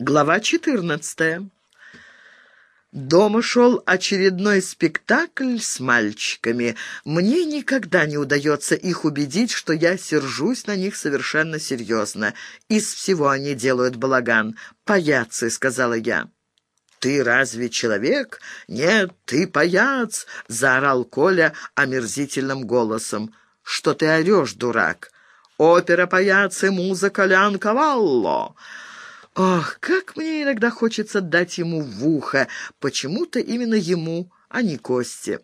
Глава 14. Дома шел очередной спектакль с мальчиками. Мне никогда не удается их убедить, что я сержусь на них совершенно серьезно. Из всего они делают балаган. «Паяцы», — сказала я. «Ты разве человек?» «Нет, ты паяц», — заорал Коля омерзительным голосом. «Что ты орешь, дурак?» «Опера паяцы, музыка лян кавалло». Ох, как мне иногда хочется дать ему в ухо. Почему-то именно ему, а не Косте.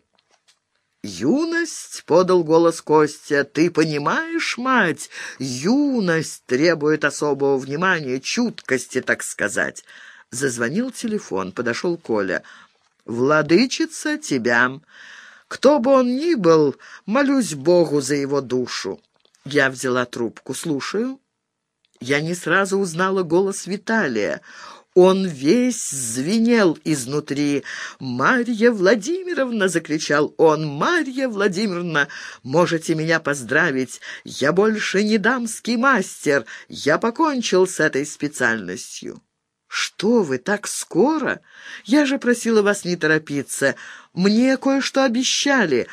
«Юность», — подал голос Костя, — «ты понимаешь, мать, юность требует особого внимания, чуткости, так сказать». Зазвонил телефон, подошел Коля. «Владычица тебя. Кто бы он ни был, молюсь Богу за его душу». Я взяла трубку. «Слушаю». Я не сразу узнала голос Виталия. Он весь звенел изнутри. «Марья Владимировна!» — закричал он. «Марья Владимировна, можете меня поздравить. Я больше не дамский мастер. Я покончил с этой специальностью». «Что вы, так скоро? Я же просила вас не торопиться. Мне кое-что обещали.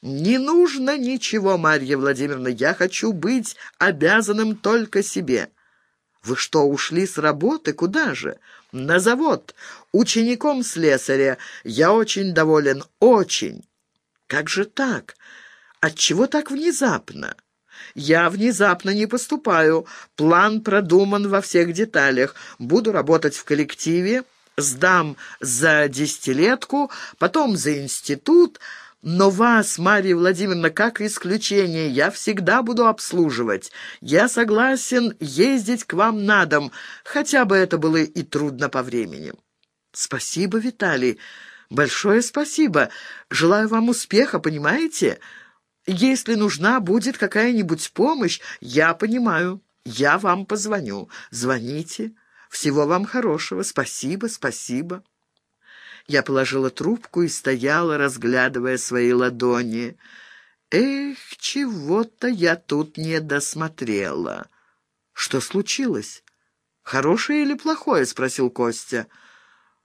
«Не нужно ничего, Марья Владимировна, я хочу быть обязанным только себе». «Вы что, ушли с работы? Куда же?» «На завод. Учеником слесаря. Я очень доволен. Очень». «Как же так? Отчего так внезапно?» «Я внезапно не поступаю. План продуман во всех деталях. Буду работать в коллективе, сдам за десятилетку, потом за институт». Но вас, Марья Владимировна, как исключение, я всегда буду обслуживать. Я согласен ездить к вам на дом, хотя бы это было и трудно по времени». «Спасибо, Виталий, большое спасибо. Желаю вам успеха, понимаете? Если нужна будет какая-нибудь помощь, я понимаю, я вам позвоню. Звоните. Всего вам хорошего. Спасибо, спасибо». Я положила трубку и стояла, разглядывая свои ладони. Эх, чего-то я тут не досмотрела. Что случилось? Хорошее или плохое? спросил Костя.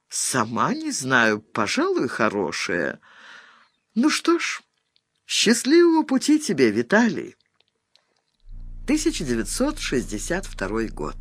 Сама не знаю, пожалуй, хорошее. Ну что ж, счастливого пути тебе, Виталий. 1962 год.